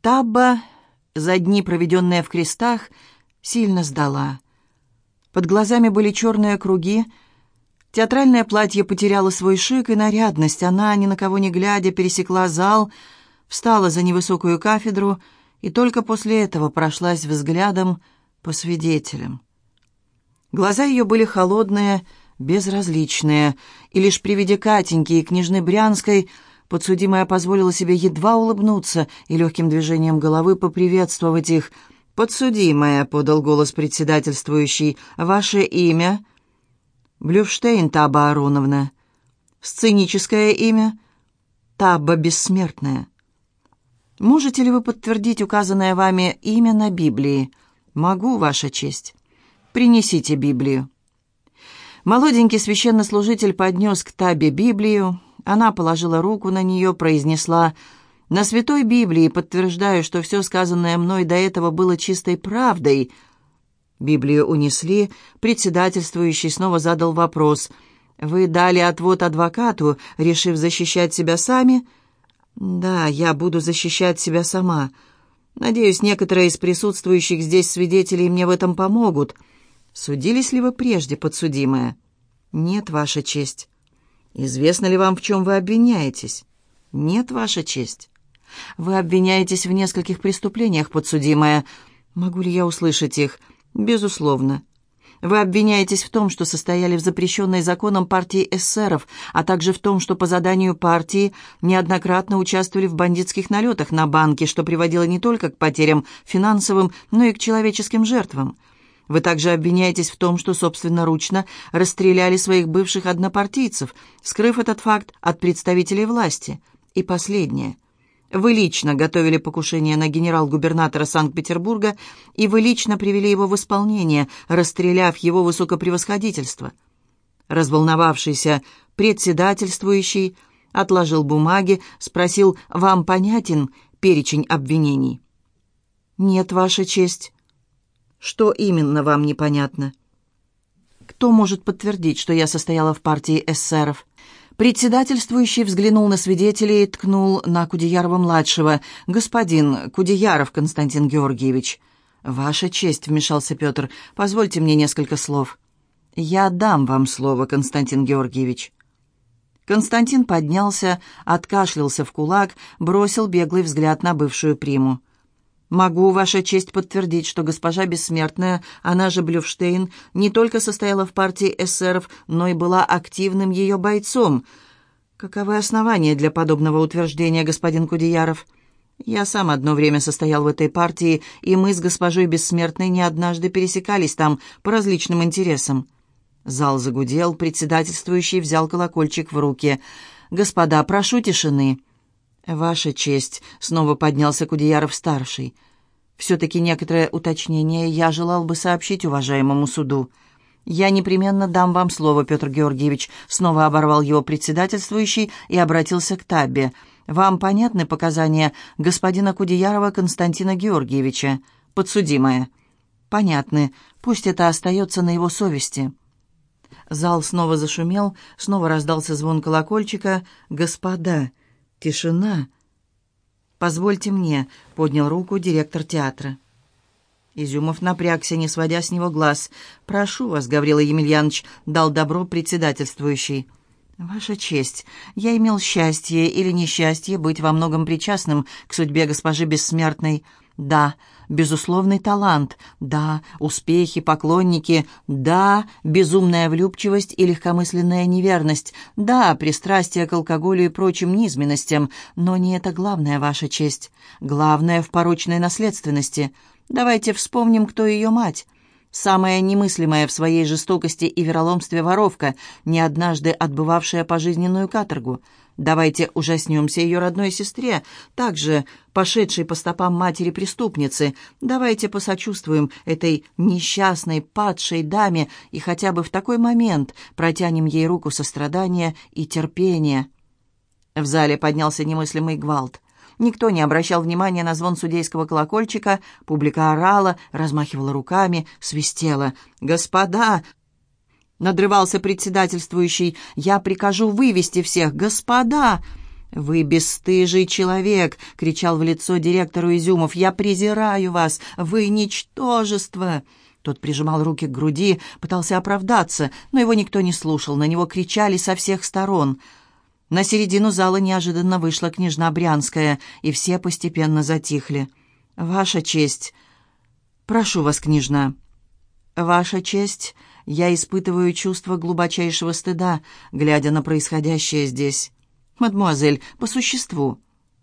Табба, за дни, проведенные в крестах, сильно сдала. Под глазами были черные круги, театральное платье потеряло свой шик и нарядность. Она, ни на кого не глядя, пересекла зал, встала за невысокую кафедру и только после этого прошлась взглядом по свидетелям. Глаза ее были холодные, безразличные, и лишь при виде Катеньки и княжны Брянской подсудимая позволила себе едва улыбнуться и легким движением головы поприветствовать их. «Подсудимая», — подал голос председательствующий, — «ваше имя?» «Блюфштейн Таба Ароновна». «Сценическое имя?» «Таба Бессмертная». «Можете ли вы подтвердить указанное вами имя на Библии?» «Могу, Ваша честь». «Принесите Библию». Молоденький священнослужитель поднес к Табе Библию. Она положила руку на нее, произнесла «На Святой Библии подтверждаю, что все сказанное мной до этого было чистой правдой». Библию унесли, председательствующий снова задал вопрос. «Вы дали отвод адвокату, решив защищать себя сами?» «Да, я буду защищать себя сама. Надеюсь, некоторые из присутствующих здесь свидетелей мне в этом помогут». Судились ли вы прежде, подсудимая? Нет, Ваша честь. Известно ли вам, в чем вы обвиняетесь? Нет, Ваша честь. Вы обвиняетесь в нескольких преступлениях, подсудимая. Могу ли я услышать их? Безусловно. Вы обвиняетесь в том, что состояли в запрещенной законом партии эсеров, а также в том, что по заданию партии неоднократно участвовали в бандитских налетах на банки, что приводило не только к потерям финансовым, но и к человеческим жертвам. Вы также обвиняетесь в том, что собственноручно расстреляли своих бывших однопартийцев, скрыв этот факт от представителей власти. И последнее. Вы лично готовили покушение на генерал-губернатора Санкт-Петербурга, и вы лично привели его в исполнение, расстреляв его высокопревосходительство. Разволновавшийся председательствующий отложил бумаги, спросил, «Вам понятен перечень обвинений?» «Нет, Ваша честь». Что именно вам непонятно? Кто может подтвердить, что я состояла в партии эсеров? Председательствующий взглянул на свидетелей и ткнул на Кудеярова-младшего. «Господин Кудеяров Константин Георгиевич». «Ваша честь», — вмешался Петр, — «позвольте мне несколько слов». «Я дам вам слово, Константин Георгиевич». Константин поднялся, откашлялся в кулак, бросил беглый взгляд на бывшую приму. Могу, Ваша честь, подтвердить, что госпожа Бессмертная, она же Блюфштейн, не только состояла в партии эсеров, но и была активным ее бойцом. Каковы основания для подобного утверждения, господин Кудеяров? Я сам одно время состоял в этой партии, и мы с госпожой Бессмертной не однажды пересекались там по различным интересам. Зал загудел, председательствующий взял колокольчик в руки. «Господа, прошу тишины». «Ваша честь», — снова поднялся Кудеяров-старший. «Все-таки некоторое уточнение я желал бы сообщить уважаемому суду». «Я непременно дам вам слово, Петр Георгиевич», — снова оборвал его председательствующий и обратился к Табе. «Вам понятны показания господина Кудеярова Константина Георгиевича, подсудимая?» «Понятны. Пусть это остается на его совести». Зал снова зашумел, снова раздался звон колокольчика. «Господа!» Тишина. «Позвольте мне», — поднял руку директор театра. Изюмов напрягся, не сводя с него глаз. «Прошу вас, Гаврила Емельянович», — дал добро председательствующий. «Ваша честь, я имел счастье или несчастье быть во многом причастным к судьбе госпожи Бессмертной. Да, безусловный талант, да, успехи, поклонники, да, безумная влюбчивость и легкомысленная неверность, да, пристрастие к алкоголю и прочим низменностям, но не это главное, Ваша честь. Главное в порочной наследственности. Давайте вспомним, кто ее мать. Самая немыслимая в своей жестокости и вероломстве воровка, не однажды отбывавшая пожизненную каторгу — Давайте ужаснемся ее родной сестре, также пошедшей по стопам матери-преступницы. Давайте посочувствуем этой несчастной, падшей даме и хотя бы в такой момент протянем ей руку сострадания и терпения. В зале поднялся немыслимый гвалт. Никто не обращал внимания на звон судейского колокольчика, публика орала, размахивала руками, свистела. «Господа, Надрывался председательствующий. «Я прикажу вывести всех, господа!» «Вы бесстыжий человек!» — кричал в лицо директору Изюмов. «Я презираю вас! Вы ничтожество!» Тот прижимал руки к груди, пытался оправдаться, но его никто не слушал, на него кричали со всех сторон. На середину зала неожиданно вышла княжна Брянская, и все постепенно затихли. «Ваша честь!» «Прошу вас, княжна!» «Ваша честь!» Я испытываю чувство глубочайшего стыда, глядя на происходящее здесь. «Мадемуазель, по существу».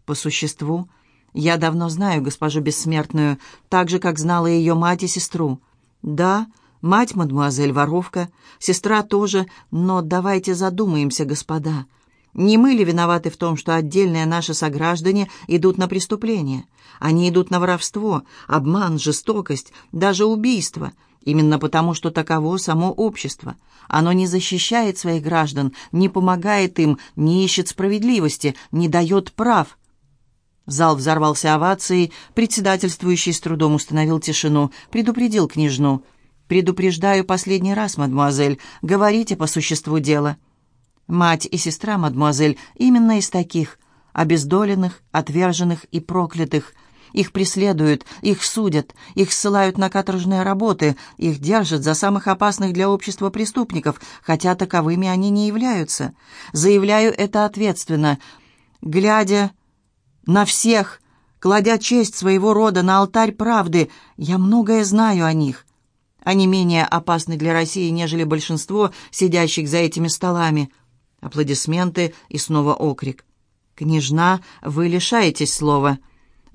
«По существу?» «Я давно знаю госпожу Бессмертную, так же, как знала ее мать и сестру». «Да, мать, мадемуазель, воровка, сестра тоже, но давайте задумаемся, господа». Не мы ли виноваты в том, что отдельные наши сограждане идут на преступление? Они идут на воровство, обман, жестокость, даже убийство, именно потому, что таково само общество. Оно не защищает своих граждан, не помогает им, не ищет справедливости, не дает прав. Зал взорвался овацией, председательствующий с трудом установил тишину, предупредил княжну. «Предупреждаю последний раз, мадемуазель, говорите по существу дела». Мать и сестра, мадемуазель, именно из таких, обездоленных, отверженных и проклятых. Их преследуют, их судят, их ссылают на каторжные работы, их держат за самых опасных для общества преступников, хотя таковыми они не являются. Заявляю это ответственно, глядя на всех, кладя честь своего рода на алтарь правды, я многое знаю о них. Они менее опасны для России, нежели большинство сидящих за этими столами. Аплодисменты и снова окрик. «Княжна, вы лишаетесь слова.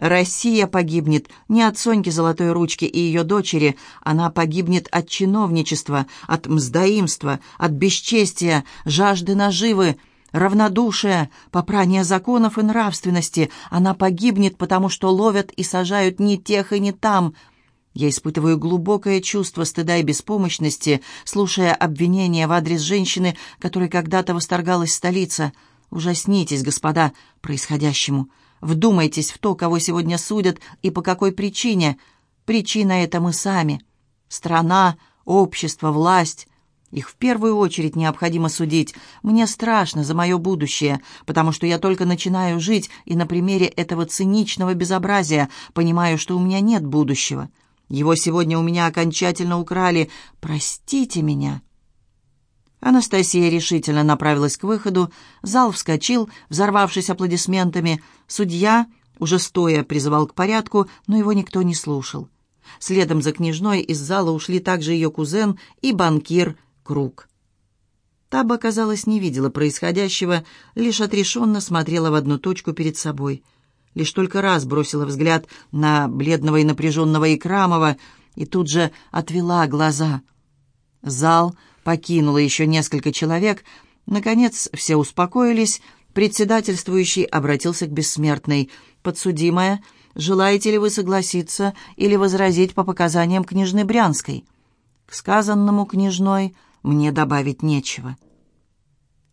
Россия погибнет не от Соньки Золотой Ручки и ее дочери, она погибнет от чиновничества, от мздоимства, от бесчестия, жажды наживы, равнодушия, попрания законов и нравственности. Она погибнет, потому что ловят и сажают не тех и не там». Я испытываю глубокое чувство стыда и беспомощности, слушая обвинения в адрес женщины, которой когда-то восторгалась столица. Ужаснитесь, господа, происходящему. Вдумайтесь в то, кого сегодня судят и по какой причине. Причина это мы сами. Страна, общество, власть. Их в первую очередь необходимо судить. Мне страшно за мое будущее, потому что я только начинаю жить, и на примере этого циничного безобразия понимаю, что у меня нет будущего. Его сегодня у меня окончательно украли. Простите меня». Анастасия решительно направилась к выходу. Зал вскочил, взорвавшись аплодисментами. Судья, уже стоя, призывал к порядку, но его никто не слушал. Следом за княжной из зала ушли также ее кузен и банкир Круг. Таба, казалось, не видела происходящего, лишь отрешенно смотрела в одну точку перед собой — лишь только раз бросила взгляд на бледного и напряженного Икрамова и тут же отвела глаза. Зал покинуло еще несколько человек. Наконец все успокоились. Председательствующий обратился к бессмертной. «Подсудимая, желаете ли вы согласиться или возразить по показаниям княжны Брянской?» «К сказанному княжной мне добавить нечего».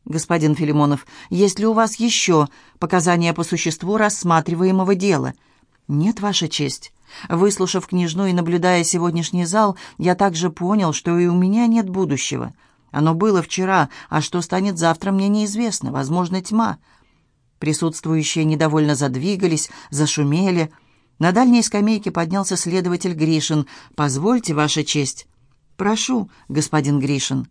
«Господин Филимонов, есть ли у вас еще показания по существу рассматриваемого дела?» «Нет, Ваша честь. Выслушав княжну и наблюдая сегодняшний зал, я также понял, что и у меня нет будущего. Оно было вчера, а что станет завтра, мне неизвестно. Возможно, тьма». Присутствующие недовольно задвигались, зашумели. На дальней скамейке поднялся следователь Гришин. «Позвольте, Ваша честь». «Прошу, господин Гришин».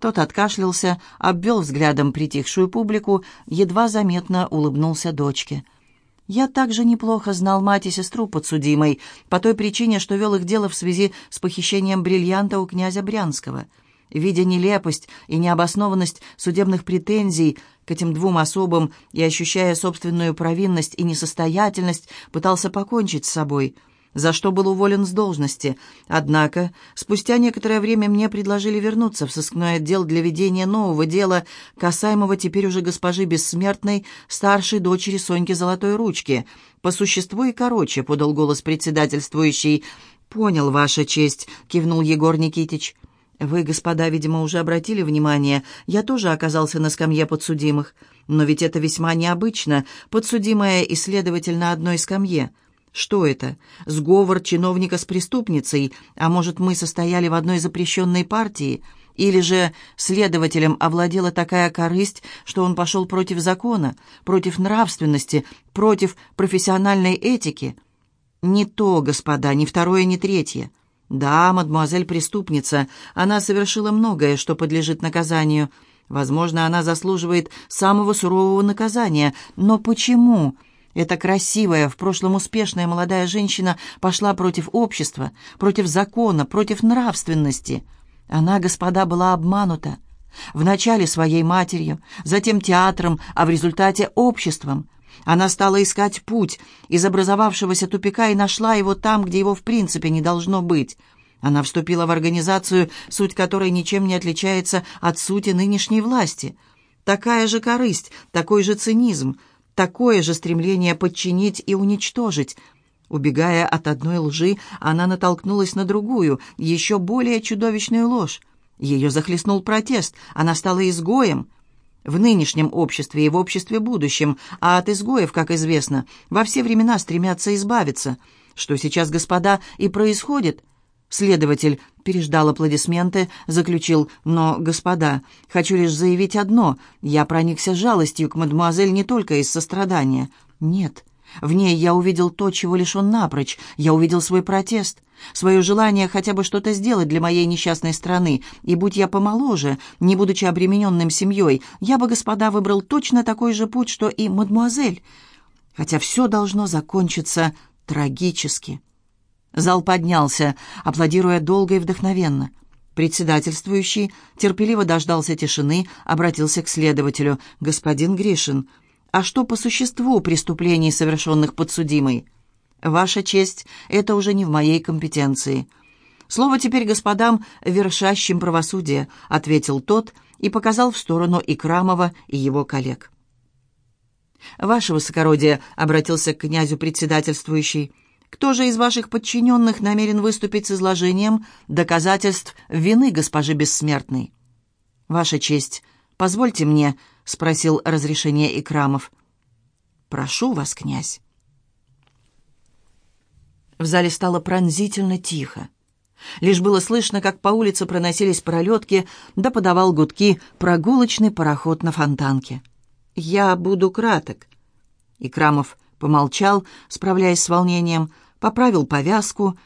Тот откашлялся, обвел взглядом притихшую публику, едва заметно улыбнулся дочке. «Я также неплохо знал мать и сестру подсудимой, по той причине, что вел их дело в связи с похищением бриллианта у князя Брянского. Видя нелепость и необоснованность судебных претензий к этим двум особам и ощущая собственную провинность и несостоятельность, пытался покончить с собой» за что был уволен с должности. Однако, спустя некоторое время мне предложили вернуться в сыскной отдел для ведения нового дела, касаемого теперь уже госпожи Бессмертной, старшей дочери Соньки Золотой Ручки. «По существу и короче», — подал голос председательствующий. «Понял, Ваша честь», — кивнул Егор Никитич. «Вы, господа, видимо, уже обратили внимание, я тоже оказался на скамье подсудимых. Но ведь это весьма необычно, подсудимая и следователь на одной скамье». Что это? Сговор чиновника с преступницей? А может, мы состояли в одной запрещенной партии? Или же следователем овладела такая корысть, что он пошел против закона, против нравственности, против профессиональной этики? Не то, господа, ни второе, ни третье. Да, мадемуазель преступница, она совершила многое, что подлежит наказанию. Возможно, она заслуживает самого сурового наказания. Но почему? Эта красивая, в прошлом успешная молодая женщина пошла против общества, против закона, против нравственности. Она, господа, была обманута. Вначале своей матерью, затем театром, а в результате обществом. Она стала искать путь из образовавшегося тупика и нашла его там, где его в принципе не должно быть. Она вступила в организацию, суть которой ничем не отличается от сути нынешней власти. Такая же корысть, такой же цинизм, такое же стремление подчинить и уничтожить. Убегая от одной лжи, она натолкнулась на другую, еще более чудовищную ложь. Ее захлестнул протест, она стала изгоем. В нынешнем обществе и в обществе будущем, а от изгоев, как известно, во все времена стремятся избавиться. Что сейчас, господа, и происходит – Следователь переждал аплодисменты, заключил, «Но, господа, хочу лишь заявить одно. Я проникся жалостью к мадемуазель не только из сострадания. Нет, в ней я увидел то, чего лишен напрочь. Я увидел свой протест, свое желание хотя бы что-то сделать для моей несчастной страны. И будь я помоложе, не будучи обремененным семьей, я бы, господа, выбрал точно такой же путь, что и мадемуазель. Хотя все должно закончиться трагически». Зал поднялся, аплодируя долго и вдохновенно. Председательствующий терпеливо дождался тишины, обратился к следователю. «Господин Гришин, а что по существу преступлений, совершенных подсудимой?» «Ваша честь, это уже не в моей компетенции». «Слово теперь господам, вершащим правосудие», — ответил тот и показал в сторону Икрамова и его коллег. «Ваше высокородие», — обратился к князю председательствующий, — кто же из ваших подчиненных намерен выступить с изложением доказательств вины госпожи Бессмертной?» «Ваша честь, позвольте мне», — спросил разрешение Икрамов. «Прошу вас, князь». В зале стало пронзительно тихо. Лишь было слышно, как по улице проносились пролетки, да подавал гудки прогулочный пароход на фонтанке. «Я буду краток». Икрамов Помолчал, справляясь с волнением, поправил повязку.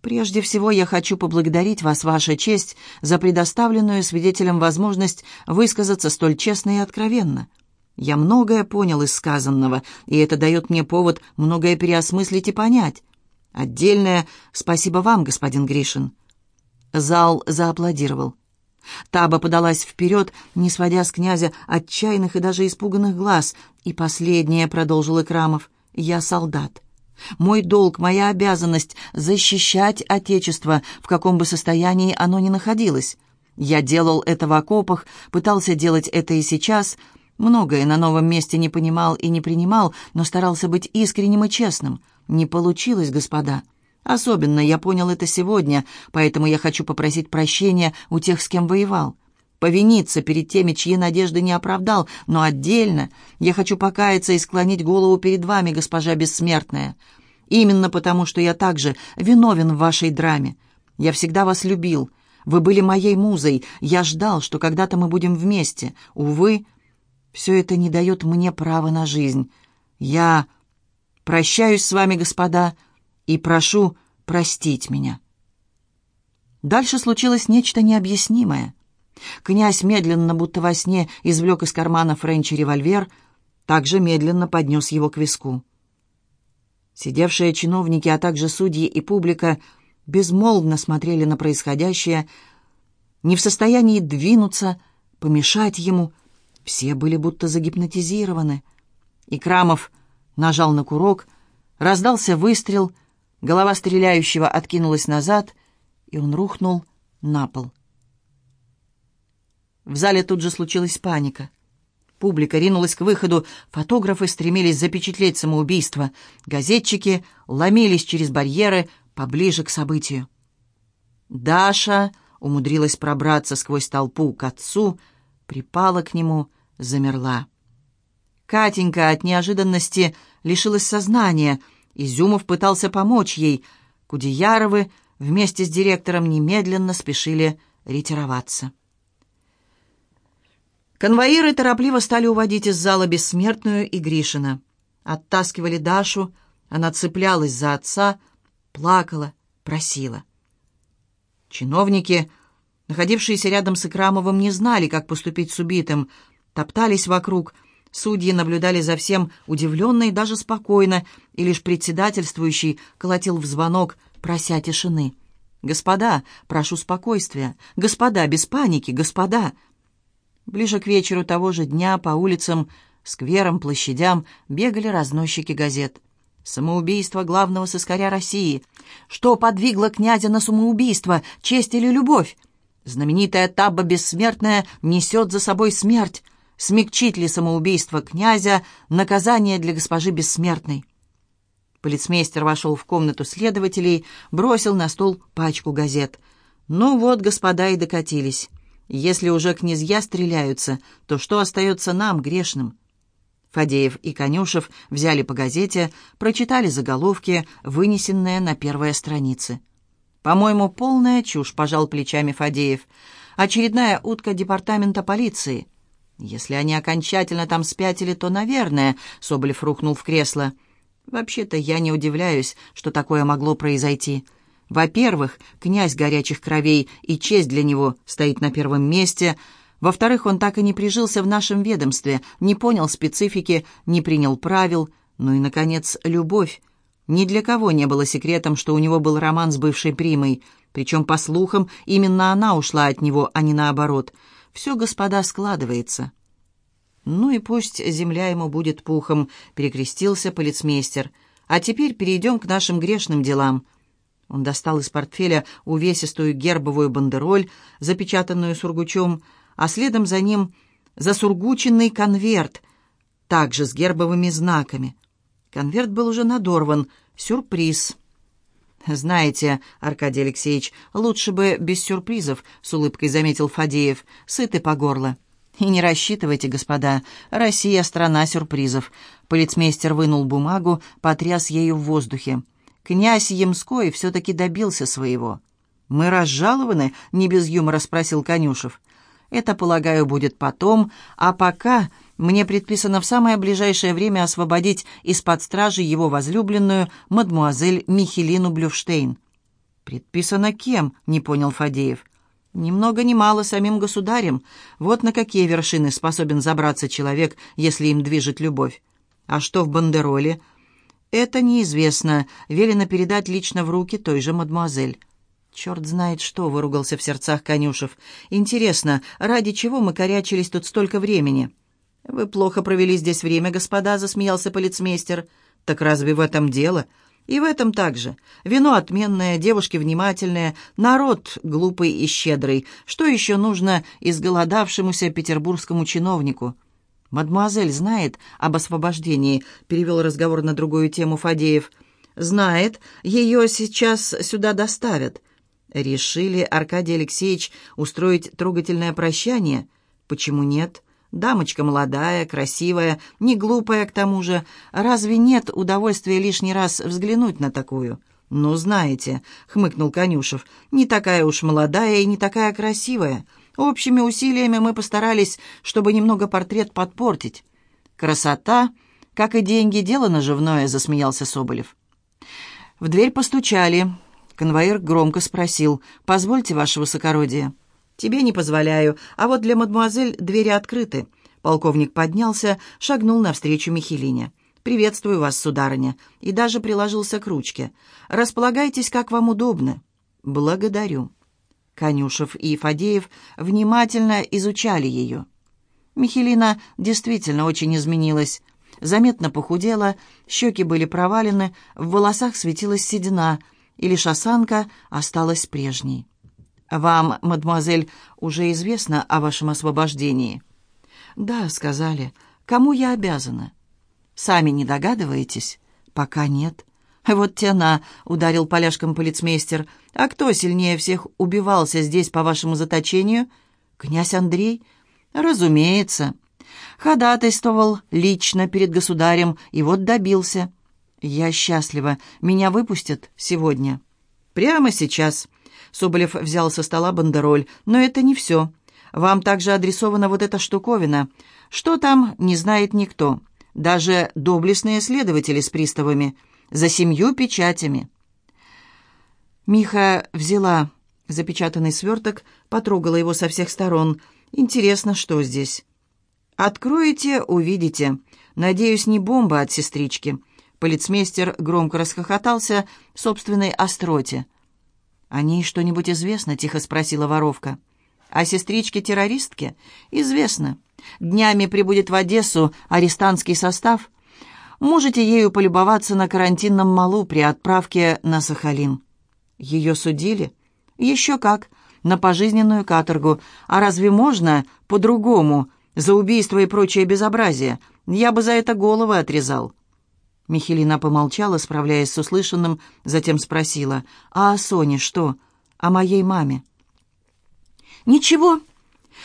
«Прежде всего я хочу поблагодарить вас, Ваша честь, за предоставленную свидетелям возможность высказаться столь честно и откровенно. Я многое понял из сказанного, и это дает мне повод многое переосмыслить и понять. Отдельное спасибо вам, господин Гришин». Зал зааплодировал. Таба подалась вперед, не сводя с князя отчаянных и даже испуганных глаз. И последнее, — продолжил Икрамов, — я солдат. Мой долг, моя обязанность — защищать Отечество, в каком бы состоянии оно ни находилось. Я делал это в окопах, пытался делать это и сейчас. Многое на новом месте не понимал и не принимал, но старался быть искренним и честным. Не получилось, господа. Особенно я понял это сегодня, поэтому я хочу попросить прощения у тех, с кем воевал. Повиниться перед теми, чьи надежды не оправдал, но отдельно я хочу покаяться и склонить голову перед вами, госпожа бессмертная. Именно потому, что я также виновен в вашей драме. Я всегда вас любил. Вы были моей музой. Я ждал, что когда-то мы будем вместе. Увы, все это не дает мне права на жизнь. Я прощаюсь с вами, господа, — и прошу простить меня». Дальше случилось нечто необъяснимое. Князь медленно, будто во сне, извлек из кармана Френча револьвер, также медленно поднес его к виску. Сидевшие чиновники, а также судьи и публика безмолвно смотрели на происходящее, не в состоянии двинуться, помешать ему. Все были будто загипнотизированы. И Крамов нажал на курок, раздался выстрел — Голова стреляющего откинулась назад, и он рухнул на пол. В зале тут же случилась паника. Публика ринулась к выходу, фотографы стремились запечатлеть самоубийство, газетчики ломились через барьеры поближе к событию. Даша умудрилась пробраться сквозь толпу к отцу, припала к нему, замерла. Катенька от неожиданности лишилась сознания — Изюмов пытался помочь ей. Кудеяровы вместе с директором немедленно спешили ретироваться. Конвоиры торопливо стали уводить из зала Бессмертную и Гришина. Оттаскивали Дашу, она цеплялась за отца, плакала, просила. Чиновники, находившиеся рядом с Икрамовым, не знали, как поступить с убитым, топтались вокруг, судьи наблюдали за всем удивленно и даже спокойно, и лишь председательствующий колотил в звонок, прося тишины. «Господа, прошу спокойствия! Господа, без паники! Господа!» Ближе к вечеру того же дня по улицам, скверам, площадям бегали разносчики газет. Самоубийство главного сыскаря России. Что подвигло князя на самоубийство, честь или любовь? Знаменитая табба бессмертная несет за собой смерть. Смягчить ли самоубийство князя наказание для госпожи бессмертной? Полицмейстер вошел в комнату следователей, бросил на стол пачку газет. «Ну вот, господа, и докатились. Если уже князья стреляются, то что остается нам, грешным? Фадеев и Конюшев взяли по газете, прочитали заголовки, вынесенные на первые страницы. «По-моему, полная чушь», — пожал плечами Фадеев. «Очередная утка департамента полиции». «Если они окончательно там спятили, то, наверное», — Соболев рухнул в кресло. «Вообще-то я не удивляюсь, что такое могло произойти». Во-первых, князь горячих кровей, и честь для него стоит на первом месте. Во-вторых, он так и не прижился в нашем ведомстве, не понял специфики, не принял правил. Ну и, наконец, любовь. Ни для кого не было секретом, что у него был роман с бывшей примой. Причем, по слухам, именно она ушла от него, а не наоборот. Все, господа, складывается. «Ну и пусть земля ему будет пухом», — перекрестился полицмейстер. «А теперь перейдем к нашим грешным делам». Он достал из портфеля увесистую гербовую бандероль, запечатанную сургучом, а следом за ним засургученный конверт, также с гербовыми знаками. Конверт был уже надорван. Сюрприз. «Знаете, Аркадий Алексеевич, лучше бы без сюрпризов», — с улыбкой заметил Фадеев, — «сыты по горло». «И не рассчитывайте, господа, Россия — страна сюрпризов». Полицмейстер вынул бумагу, потряс ею в воздухе. Князь Ямской все-таки добился своего. «Мы разжалованы?» — не без юмора спросил Конюшев. «Это, полагаю, будет потом, а пока мне предписано в самое ближайшее время освободить из-под стражи его возлюбленную, мадмуазель Михелину Блюфштейн». «Предписано кем?» — не понял Фадеев. «Ни много ни мало самим государем. Вот на какие вершины способен забраться человек, если им движет любовь. А что в бандероле?» «Это неизвестно. Велено передать лично в руки той же мадемуазель». «Черт знает что», — выругался в сердцах Конюшев. «Интересно, ради чего мы корячились тут столько времени?» «Вы плохо провели здесь время, господа», — засмеялся полицмейстер. «Так разве в этом дело?» «И в этом также. Вино отменное, девушки внимательные, народ глупый и щедрый. Что еще нужно изголодавшемуся петербургскому чиновнику?» «Мадемуазель знает об освобождении», — перевел разговор на другую тему Фадеев. «Знает. Ее сейчас сюда доставят». Решили Аркадий Алексеевич устроить трогательное прощание? Почему нет? Дамочка молодая, красивая, не глупая к тому же. Разве нет удовольствия лишний раз взглянуть на такую? «Ну, знаете», — хмыкнул Конюшев, — «не такая уж молодая и не такая красивая. Общими усилиями мы постарались, чтобы немного портрет подпортить. Красота, как и деньги, дело наживное, засмеялся Соболев. В дверь постучали. Конвоир громко спросил, «Позвольте, ваше высокородие». «Тебе не позволяю, а вот для мадемуазель двери открыты». Полковник поднялся, шагнул навстречу Михелине. «Приветствую вас, сударыня», и даже приложился к ручке. «Располагайтесь, как вам удобно». «Благодарю». Конюшев и Фадеев внимательно изучали ее. Михелина действительно очень изменилась. Заметно похудела, щеки были провалены, в волосах светилась седина, и лишь осанка осталась прежней. «Вам, мадемуазель, уже известно о вашем освобождении?» «Да», — сказали. «Кому я обязана?» «Сами не догадываетесь?» «Пока нет». «Вот тяна», — ударил поляшком полицмейстер. «А кто сильнее всех убивался здесь по вашему заточению?» «Князь Андрей?» «Разумеется. Ходатайствовал лично перед государем, и вот добился. Я счастлива. Меня выпустят сегодня». «Прямо сейчас. Соболев взял со стола бандероль. «Но это не все. Вам также адресована вот эта штуковина. Что там, не знает никто. Даже доблестные следователи с приставами. За семью печатями». Миха взяла запечатанный сверток, потрогала его со всех сторон. «Интересно, что здесь?» «Откроете, увидите. Надеюсь, не бомба от сестрички». Полицмейстер громко расхохотался собственной остроте. «О ней что-нибудь известно?» — тихо спросила воровка. «О сестричке-террористке? Известно. Днями прибудет в Одессу арестантский состав. Можете ею полюбоваться на карантинном малу при отправке на Сахалин». «Ее судили?» «Еще как. На пожизненную каторгу. А разве можно по-другому? За убийство и прочее безобразие. Я бы за это головы отрезал». Михелина помолчала, справляясь с услышанным, затем спросила, «А о Соне что? О моей маме?» «Ничего.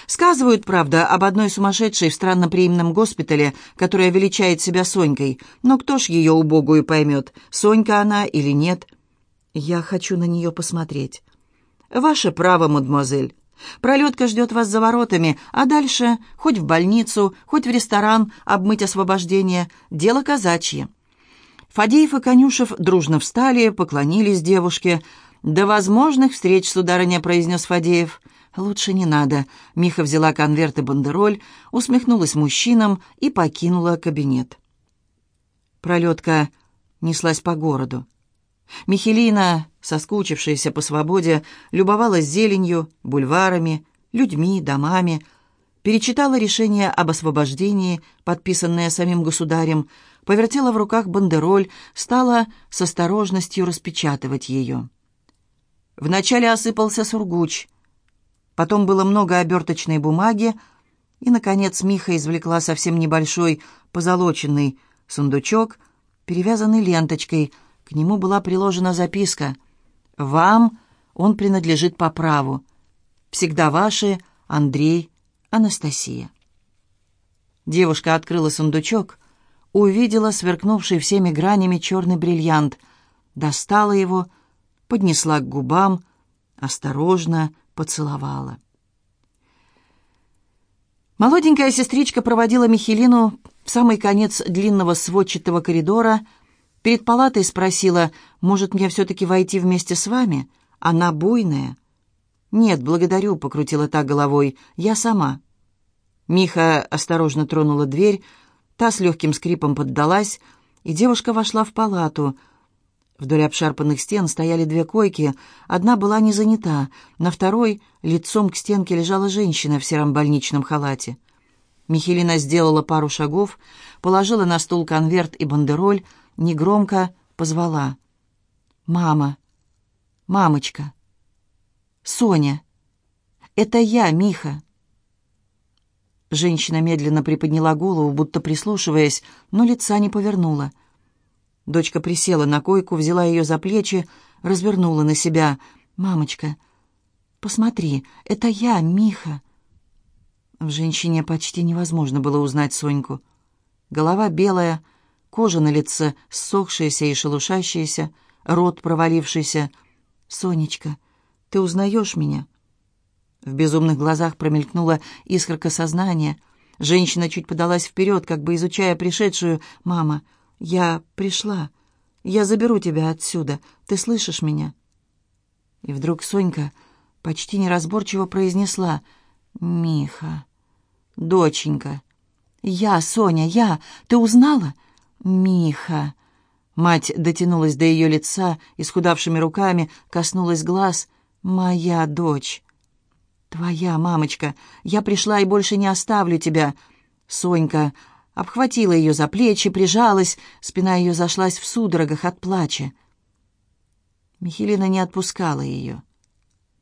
Сказывают, правда, об одной сумасшедшей в странноприимном госпитале, которая величает себя Сонькой. Но кто ж ее убогую поймет, Сонька она или нет?» «Я хочу на нее посмотреть». «Ваше право, мадемуазель. Пролетка ждет вас за воротами, а дальше хоть в больницу, хоть в ресторан обмыть освобождение. Дело казачье». Фадеев и Конюшев дружно встали, поклонились девушке. «До возможных встреч, сударыня», — произнес Фадеев. «Лучше не надо». Миха взяла конверт и бандероль, усмехнулась мужчинам и покинула кабинет. Пролетка неслась по городу. Михелина, соскучившаяся по свободе, любовалась зеленью, бульварами, людьми, домами, перечитала решение об освобождении, подписанное самим государем, повертела в руках бандероль, стала с осторожностью распечатывать ее. Вначале осыпался сургуч, потом было много оберточной бумаги, и, наконец, Миха извлекла совсем небольшой позолоченный сундучок, перевязанный ленточкой. К нему была приложена записка «Вам он принадлежит по праву. Всегда ваши Андрей, Анастасия». Девушка открыла сундучок — увидела сверкнувший всеми гранями черный бриллиант, достала его, поднесла к губам, осторожно поцеловала. Молоденькая сестричка проводила Михелину в самый конец длинного сводчатого коридора. Перед палатой спросила, может, мне все-таки войти вместе с вами? Она буйная. «Нет, благодарю», — покрутила та головой, — «я сама». Миха осторожно тронула дверь, Та с легким скрипом поддалась, и девушка вошла в палату. Вдоль обшарпанных стен стояли две койки. Одна была не занята, на второй лицом к стенке лежала женщина в сером больничном халате. Михелина сделала пару шагов, положила на стол конверт и бандероль, негромко позвала. «Мама! Мамочка! Соня! Это я, Миха!» Женщина медленно приподняла голову, будто прислушиваясь, но лица не повернула. Дочка присела на койку, взяла ее за плечи, развернула на себя. «Мамочка, посмотри, это я, Миха!» В женщине почти невозможно было узнать Соньку. Голова белая, кожа на лице ссохшаяся и шелушащаяся, рот провалившийся. «Сонечка, ты узнаешь меня?» В безумных глазах промелькнула искорка сознания. Женщина чуть подалась вперед, как бы изучая пришедшую. «Мама, я пришла. Я заберу тебя отсюда. Ты слышишь меня?» И вдруг Сонька почти неразборчиво произнесла. «Миха, доченька, я, Соня, я, ты узнала?» «Миха!» Мать дотянулась до ее лица, исхудавшими руками, коснулась глаз. «Моя дочь!» «Твоя мамочка, я пришла и больше не оставлю тебя!» Сонька обхватила ее за плечи, прижалась, спина ее зашлась в судорогах от плача. Михелина не отпускала ее.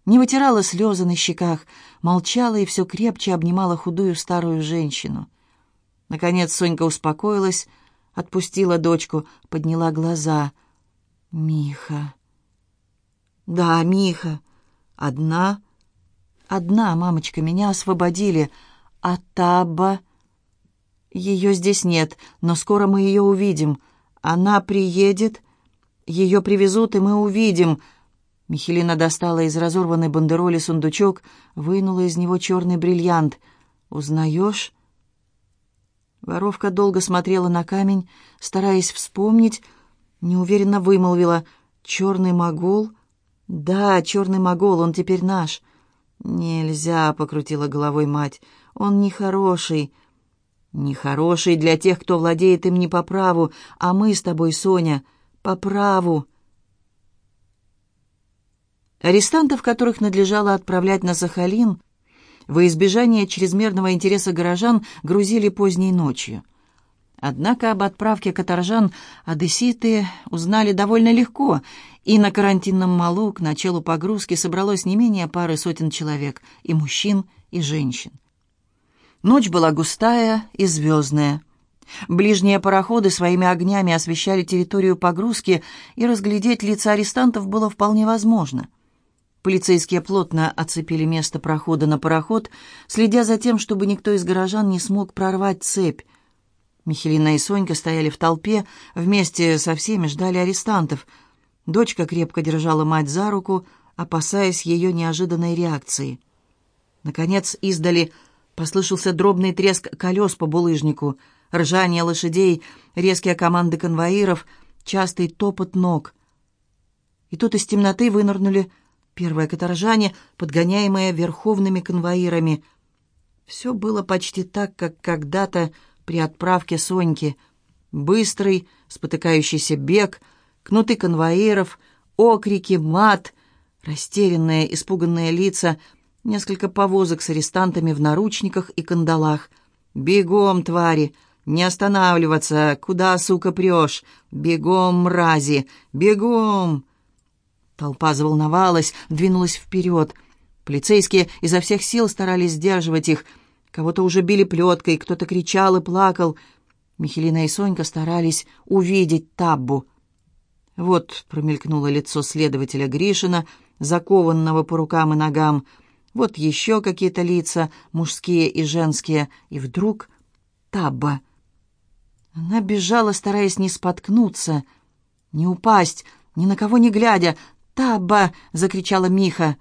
Не вытирала слезы на щеках, молчала и все крепче обнимала худую старую женщину. Наконец Сонька успокоилась, отпустила дочку, подняла глаза. «Миха!» «Да, Миха! Одна...» Одна, мамочка, меня освободили. А Таба... Ее здесь нет, но скоро мы ее увидим. Она приедет, ее привезут, и мы увидим. Михелина достала из разорванной бандероли сундучок, вынула из него черный бриллиант. «Узнаешь?» Воровка долго смотрела на камень, стараясь вспомнить, неуверенно вымолвила «Черный могол?» «Да, черный могол, он теперь наш». «Нельзя», — покрутила головой мать, — «он нехороший». «Нехороший для тех, кто владеет им не по праву, а мы с тобой, Соня, по праву». Арестантов, которых надлежало отправлять на Сахалин, во избежание чрезмерного интереса горожан грузили поздней ночью. Однако об отправке каторжан одесситы узнали довольно легко, и на карантинном малу к началу погрузки собралось не менее пары сотен человек, и мужчин, и женщин. Ночь была густая и звездная. Ближние пароходы своими огнями освещали территорию погрузки, и разглядеть лица арестантов было вполне возможно. Полицейские плотно оцепили место прохода на пароход, следя за тем, чтобы никто из горожан не смог прорвать цепь. Михелина и Сонька стояли в толпе, вместе со всеми ждали арестантов. Дочка крепко держала мать за руку, опасаясь ее неожиданной реакции. Наконец, издали послышался дробный треск колес по булыжнику, ржание лошадей, резкие команды конвоиров, частый топот ног. И тут из темноты вынырнули первые каторжане, подгоняемые верховными конвоирами. Все было почти так, как когда-то при отправке Соньки. Быстрый, спотыкающийся бег, кнуты конвоиров, окрики, мат, растерянные, испуганные лица, несколько повозок с арестантами в наручниках и кандалах. «Бегом, твари! Не останавливаться! Куда, сука, прешь? Бегом, мрази! Бегом!» Толпа заволновалась, двинулась вперед. Полицейские изо всех сил старались сдерживать их — Кого-то уже били плеткой, кто-то кричал и плакал. Михелина и Сонька старались увидеть Таббу. Вот промелькнуло лицо следователя Гришина, закованного по рукам и ногам. Вот еще какие-то лица, мужские и женские. И вдруг Табба. Она бежала, стараясь не споткнуться, не упасть, ни на кого не глядя. «Табба!» — закричала Миха.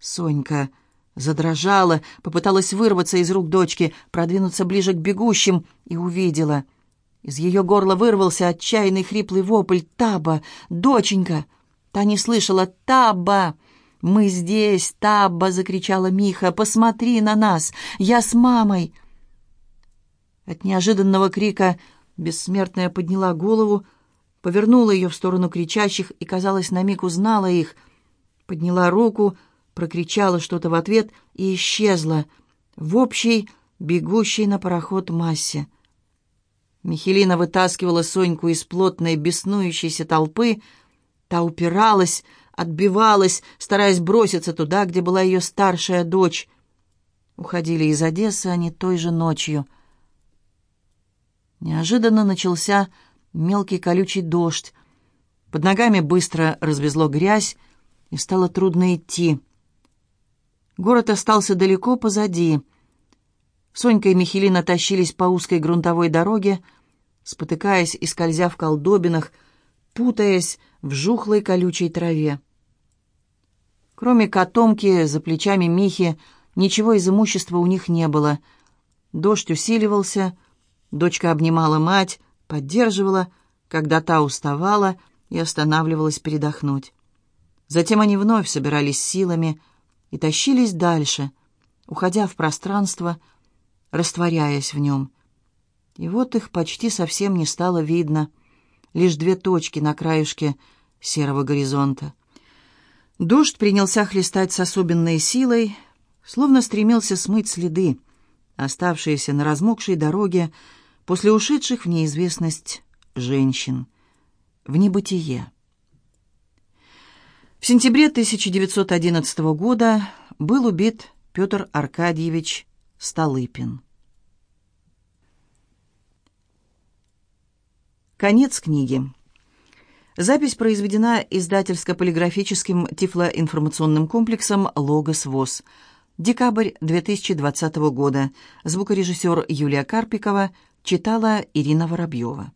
Сонька Задрожала, попыталась вырваться из рук дочки, продвинуться ближе к бегущим и увидела. Из ее горла вырвался отчаянный хриплый вопль «Таба! Доченька!» Та не слышала «Таба!» «Мы здесь, Табба!» — закричала Миха. «Посмотри на нас! Я с мамой!» От неожиданного крика бессмертная подняла голову, повернула ее в сторону кричащих и, казалось, на миг узнала их, подняла руку — прокричала что-то в ответ и исчезла в общей, бегущей на пароход массе. Михелина вытаскивала Соньку из плотной, беснующейся толпы. Та упиралась, отбивалась, стараясь броситься туда, где была ее старшая дочь. Уходили из Одессы они той же ночью. Неожиданно начался мелкий колючий дождь. Под ногами быстро развезло грязь, и стало трудно идти. Город остался далеко позади. Сонька и Михелина тащились по узкой грунтовой дороге, спотыкаясь и скользя в колдобинах, путаясь в жухлой колючей траве. Кроме котомки за плечами Михи, ничего из имущества у них не было. Дождь усиливался, дочка обнимала мать, поддерживала, когда та уставала и останавливалась передохнуть. Затем они вновь собирались силами — и тащились дальше, уходя в пространство, растворяясь в нем. И вот их почти совсем не стало видно, лишь две точки на краешке серого горизонта. Дождь принялся хлестать с особенной силой, словно стремился смыть следы, оставшиеся на размокшей дороге после ушедших в неизвестность женщин, в небытие. В сентябре 1911 года был убит Петр Аркадьевич Столыпин. Конец книги. Запись произведена издательско-полиграфическим тифлоинформационным комплексом «Логос ВОЗ». Декабрь 2020 года. Звукорежиссер Юлия Карпикова читала Ирина Воробьева.